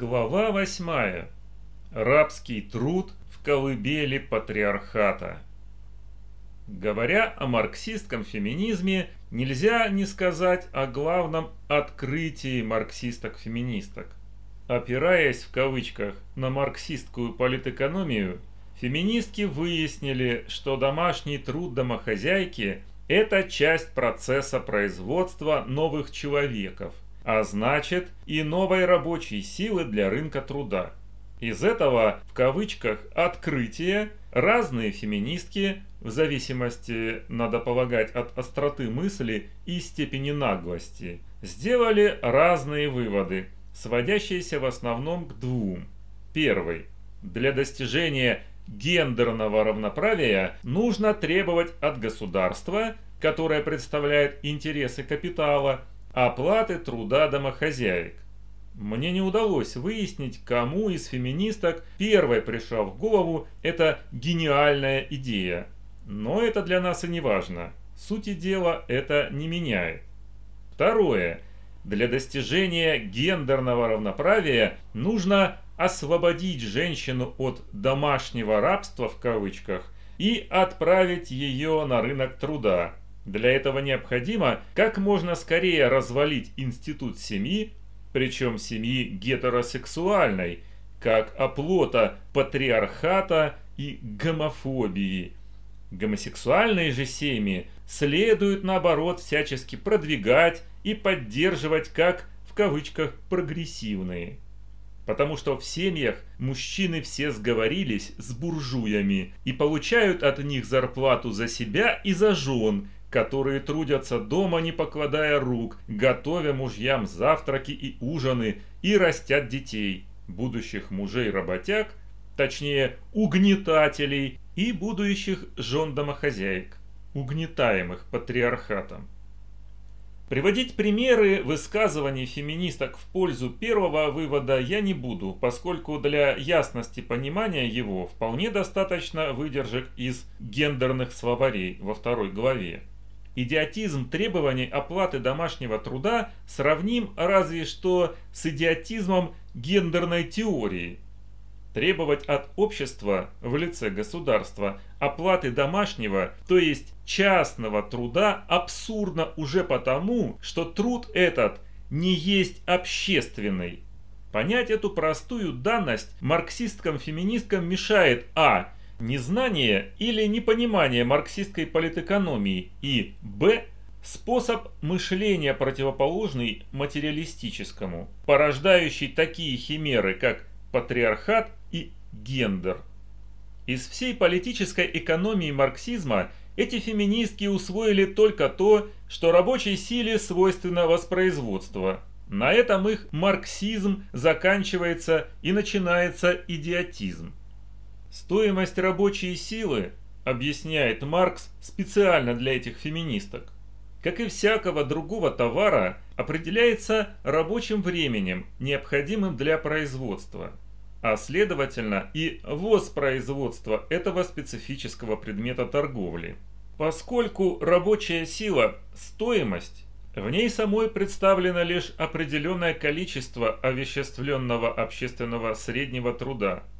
Глава 8. Рабский труд в колыбели патриархата. Говоря о марксистском феминизме, нельзя не сказать о главном открытии марксисток-феминисток. Опираясь в кавычках на марксистскую политэкономию, феминистки выяснили, что домашний труд домохозяйки – это часть процесса производства новых человеков – а значит и новой рабочей силы для рынка труда. Из этого, в кавычках, открытия разные феминистки, в зависимости, надо полагать, от остроты мысли и степени наглости, сделали разные выводы, сводящиеся в основном к двум. Первый. Для достижения гендерного равноправия нужно требовать от государства, которое представляет интересы капитала, оплаты труда домохозяек. Мне не удалось выяснить, кому из феминисток первой пришла в голову эта гениальная идея. Но это для нас и не важно. Сути дела это не меняет. Второе. Для достижения гендерного равноправия нужно освободить женщину от «домашнего рабства» в кавычках и отправить ее на рынок труда. Для этого необходимо как можно скорее развалить институт семьи, причем семьи гетеросексуальной, как оплота патриархата и гомофобии. Гомосексуальные же семьи следует наоборот всячески продвигать и поддерживать как в кавычках прогрессивные. Потому что в семьях мужчины все сговорились с буржуями и получают от них зарплату за себя и за жен, которые трудятся дома, не покладая рук, готовя мужьям завтраки и ужины и растят детей, будущих мужей-работяг, точнее угнетателей и будущих жен-домохозяек, угнетаемых патриархатом. Приводить примеры высказываний феминисток в пользу первого вывода я не буду, поскольку для ясности понимания его вполне достаточно выдержек из гендерных словарей во второй главе. Идиотизм требований оплаты домашнего труда сравним разве что с идиотизмом гендерной теории. Требовать от общества в лице государства оплаты домашнего, то есть частного труда, абсурдно уже потому, что труд этот не есть общественный. Понять эту простую данность марксисткам-феминисткам мешает а незнание или непонимание марксистской политэкономии и б. способ мышления противоположный материалистическому, порождающий такие химеры, как патриархат и гендер. Из всей политической экономии марксизма эти феминистки усвоили только то, что рабочей силе свойственно воспроизводство. На этом их марксизм заканчивается и начинается идиотизм. Стоимость рабочей силы, объясняет Маркс специально для этих феминисток, как и всякого другого товара, определяется рабочим временем, необходимым для производства, а следовательно и воспроизводства этого специфического предмета торговли. Поскольку рабочая сила – стоимость, в ней самой представлено лишь определенное количество овеществленного общественного среднего труда –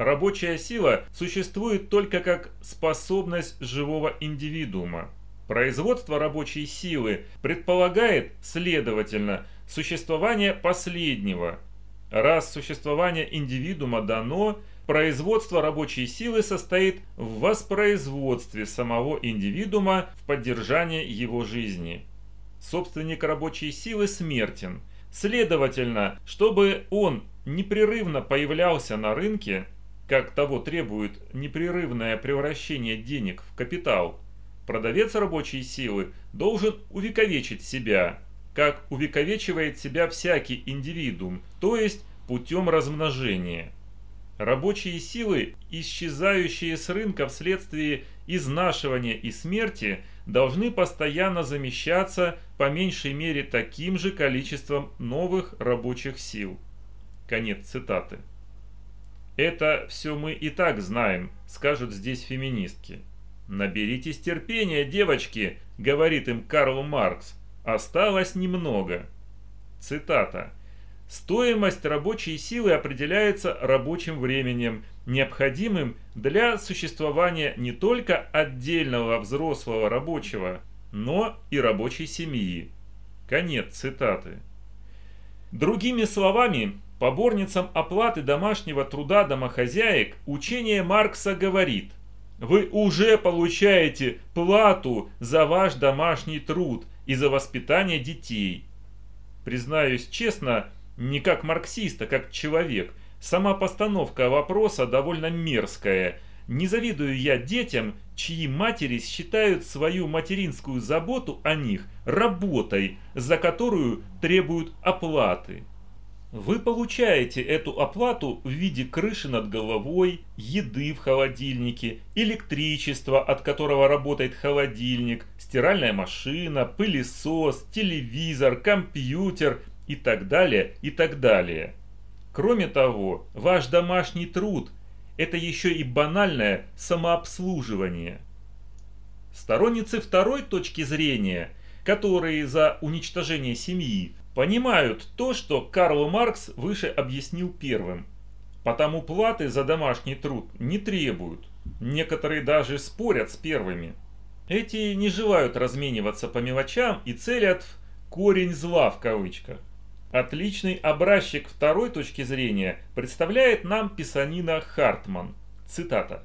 Рабочая сила существует только как способность живого индивидуума. Производство рабочей силы предполагает, следовательно, существование последнего. Раз существование индивидуума дано, производство рабочей силы состоит в воспроизводстве самого индивидуума в поддержании его жизни. Собственник рабочей силы смертен. Следовательно, чтобы он непрерывно появлялся на рынке, как того требует непрерывное превращение денег в капитал, продавец рабочей силы должен увековечить себя, как увековечивает себя всякий индивидуум, то есть путем размножения. Рабочие силы, исчезающие с рынка вследствие изнашивания и смерти, должны постоянно замещаться по меньшей мере таким же количеством новых рабочих сил. Конец цитаты. Это все мы и так знаем, скажут здесь феминистки. Наберитесь терпения, девочки, говорит им Карл Маркс. Осталось немного. Цитата. Стоимость рабочей силы определяется рабочим временем, необходимым для существования не только отдельного взрослого рабочего, но и рабочей семьи. Конец цитаты. Другими словами, поборницам оплаты домашнего труда домохозяек учение Маркса говорит, вы уже получаете плату за ваш домашний труд и за воспитание детей. Признаюсь честно, не как марксист, а как человек. Сама постановка вопроса довольно мерзкая. Не завидую я детям, чьи матери считают свою материнскую заботу о них работой, за которую требуют оплаты. Вы получаете эту оплату в виде крыши над головой, еды в холодильнике, электричества, от которого работает холодильник, стиральная машина, пылесос, телевизор, компьютер и так далее, и так далее. Кроме того, ваш домашний труд – это еще и банальное самообслуживание. Сторонницы второй точки зрения, которые за уничтожение семьи, понимают то, что Карл Маркс выше объяснил первым. Потому платы за домашний труд не требуют. Некоторые даже спорят с первыми. Эти не желают размениваться по мелочам и целят в «корень зла» в кавычках. Отличный образчик второй точки зрения представляет нам писанина Хартман. Цитата.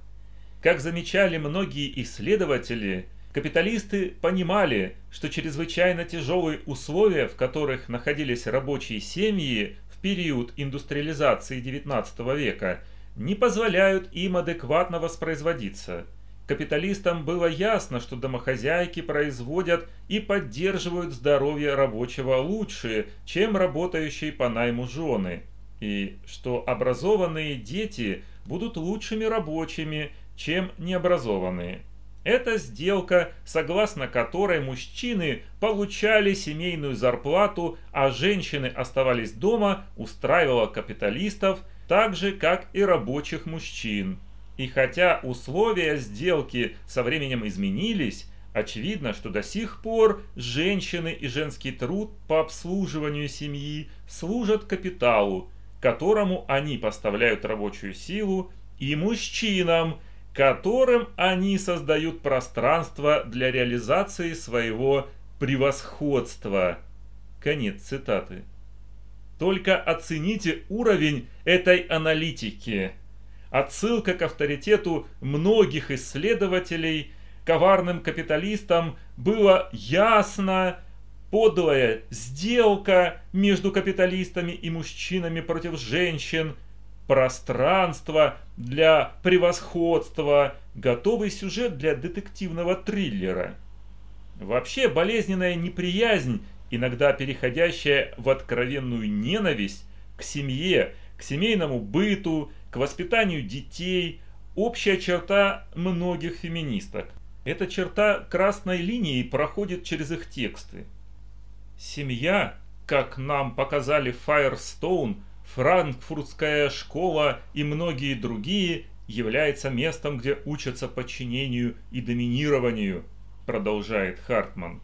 Как замечали многие исследователи, капиталисты понимали, что чрезвычайно тяжелые условия, в которых находились рабочие семьи в период индустриализации XIX века, не позволяют им адекватно воспроизводиться – Капиталистам было ясно, что домохозяйки производят и поддерживают здоровье рабочего лучше, чем работающие по найму жены, и что образованные дети будут лучшими рабочими, чем необразованные. Это сделка, согласно которой мужчины получали семейную зарплату, а женщины оставались дома, устраивала капиталистов так же, как и рабочих мужчин. И хотя условия сделки со временем изменились, очевидно, что до сих пор женщины и женский труд по обслуживанию семьи служат капиталу, которому они поставляют рабочую силу, и мужчинам, которым они создают пространство для реализации своего превосходства. Конец цитаты. Только оцените уровень этой аналитики. Отсылка к авторитету многих исследователей, коварным капиталистам было ясно, подлая сделка между капиталистами и мужчинами против женщин, пространство для превосходства, готовый сюжет для детективного триллера. Вообще болезненная неприязнь, иногда переходящая в откровенную ненависть к семье, к семейному быту, к воспитанию детей – общая черта многих феминисток. Эта черта красной линией проходит через их тексты. Семья, как нам показали Firestone, Франкфуртская школа и многие другие, является местом, где учатся подчинению и доминированию, продолжает Хартман.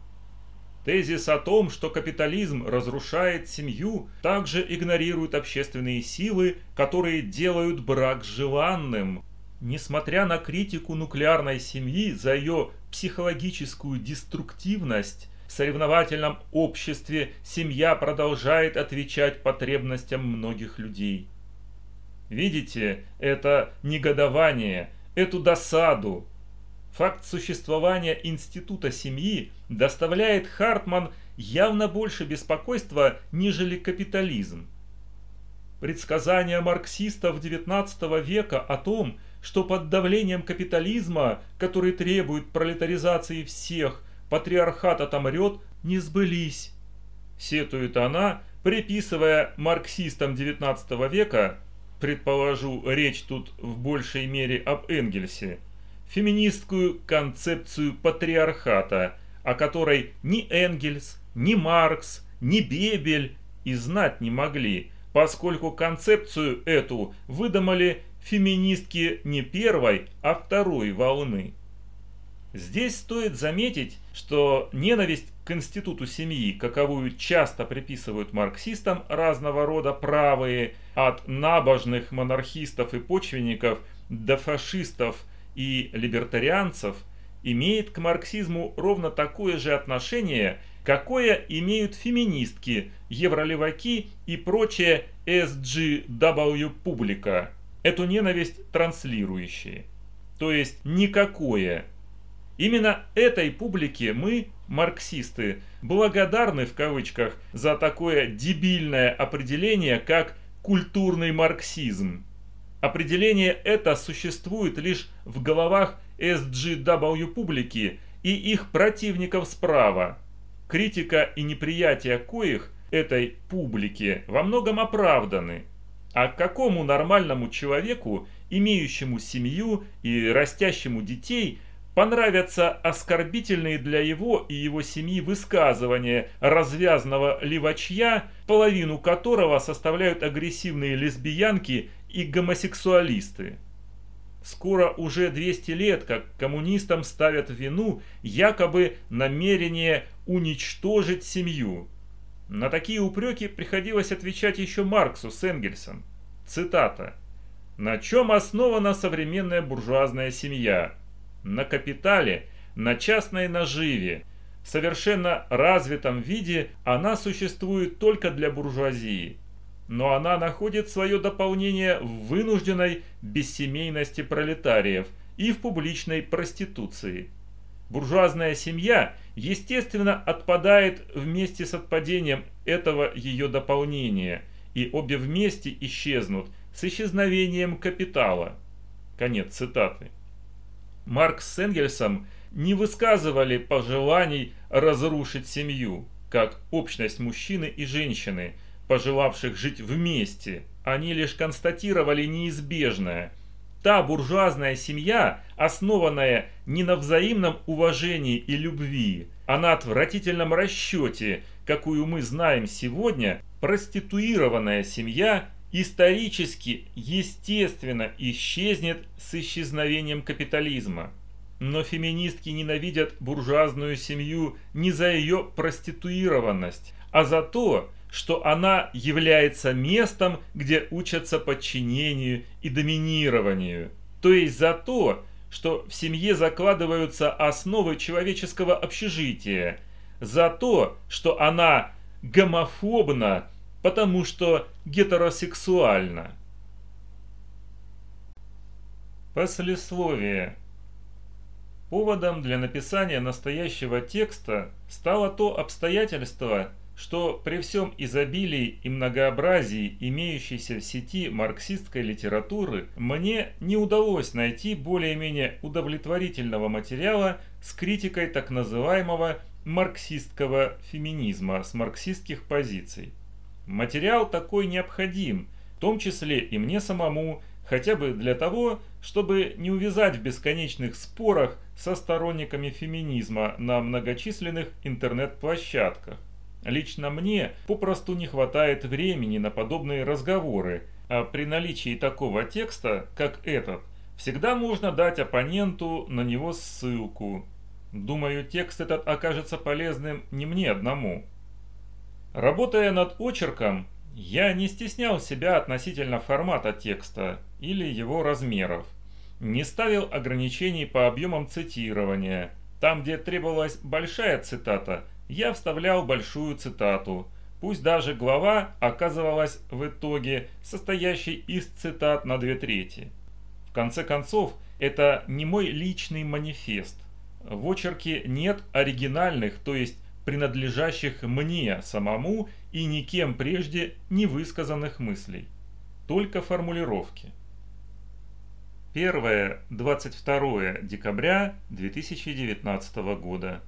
Тезис о том, что капитализм разрушает семью, также игнорирует общественные силы, которые делают брак желанным. Несмотря на критику нуклеарной семьи за ее психологическую деструктивность, соревновательном обществе семья продолжает отвечать потребностям многих людей. Видите, это негодование, эту досаду, Факт существования института семьи доставляет Хартман явно больше беспокойства, нежели капитализм. Предсказания марксистов XIX века о том, что под давлением капитализма, который требует пролетаризации всех, патриархат отомрет, не сбылись. Сетует она, приписывая марксистам XIX века, предположу, речь тут в большей мере об Энгельсе, феминистскую концепцию патриархата, о которой ни Энгельс, ни Маркс, ни Бебель и знать не могли, поскольку концепцию эту выдумали феминистки не первой, а второй волны. Здесь стоит заметить, что ненависть к институту семьи, каковую часто приписывают марксистам разного рода правые, от набожных монархистов и почвенников до фашистов и либертарианцев, имеет к марксизму ровно такое же отношение, какое имеют феминистки, евролеваки и прочая SGW публика, эту ненависть транслирующие. То есть никакое Именно этой публике мы, марксисты, благодарны в кавычках за такое дебильное определение, как культурный марксизм. Определение это существует лишь в головах SGW публики и их противников справа. Критика и неприятие коих этой публики во многом оправданы. А какому нормальному человеку, имеющему семью и растящему детей – понравятся оскорбительные для его и его семьи высказывания развязного левачья, половину которого составляют агрессивные лесбиянки и гомосексуалисты. Скоро уже 200 лет, как коммунистам ставят вину якобы намерение уничтожить семью. На такие упреки приходилось отвечать еще Марксу с Энгельсом. Цитата. «На чем основана современная буржуазная семья? На капитале, на частной наживе. В совершенно развитом виде она существует только для буржуазии. Но она находит свое дополнение в вынужденной бессемейности пролетариев и в публичной проституции. Буржуазная семья, естественно, отпадает вместе с отпадением этого ее дополнения, и обе вместе исчезнут с исчезновением капитала. Конец цитаты. Маркс с Энгельсом не высказывали пожеланий разрушить семью, как общность мужчины и женщины, пожелавших жить вместе. Они лишь констатировали неизбежное. Та буржуазная семья, основанная не на взаимном уважении и любви, а на отвратительном расчете, какую мы знаем сегодня, проституированная семья исторически, естественно, исчезнет с исчезновением капитализма. Но феминистки ненавидят буржуазную семью не за ее проституированность, а за то, что она является местом, где учатся подчинению и доминированию. То есть за то, что в семье закладываются основы человеческого общежития, за то, что она гомофобна потому что гетеросексуально. Послесловие. Поводом для написания настоящего текста стало то обстоятельство, что при всем изобилии и многообразии имеющейся в сети марксистской литературы мне не удалось найти более-менее удовлетворительного материала с критикой так называемого марксистского феминизма с марксистских позиций. Материал такой необходим, в том числе и мне самому, хотя бы для того, чтобы не увязать в бесконечных спорах со сторонниками феминизма на многочисленных интернет-площадках. Лично мне попросту не хватает времени на подобные разговоры, а при наличии такого текста, как этот, всегда можно дать оппоненту на него ссылку. Думаю, текст этот окажется полезным не мне одному. Работая над очерком, я не стеснял себя относительно формата текста или его размеров. Не ставил ограничений по объемам цитирования. Там, где требовалась большая цитата, я вставлял большую цитату. Пусть даже глава оказывалась в итоге состоящей из цитат на две трети. В конце концов, это не мой личный манифест. В очерке нет оригинальных, то есть принадлежащих мне самому и никем прежде не высказанных мыслей. Только формулировки. 1-22 декабря 2019 года.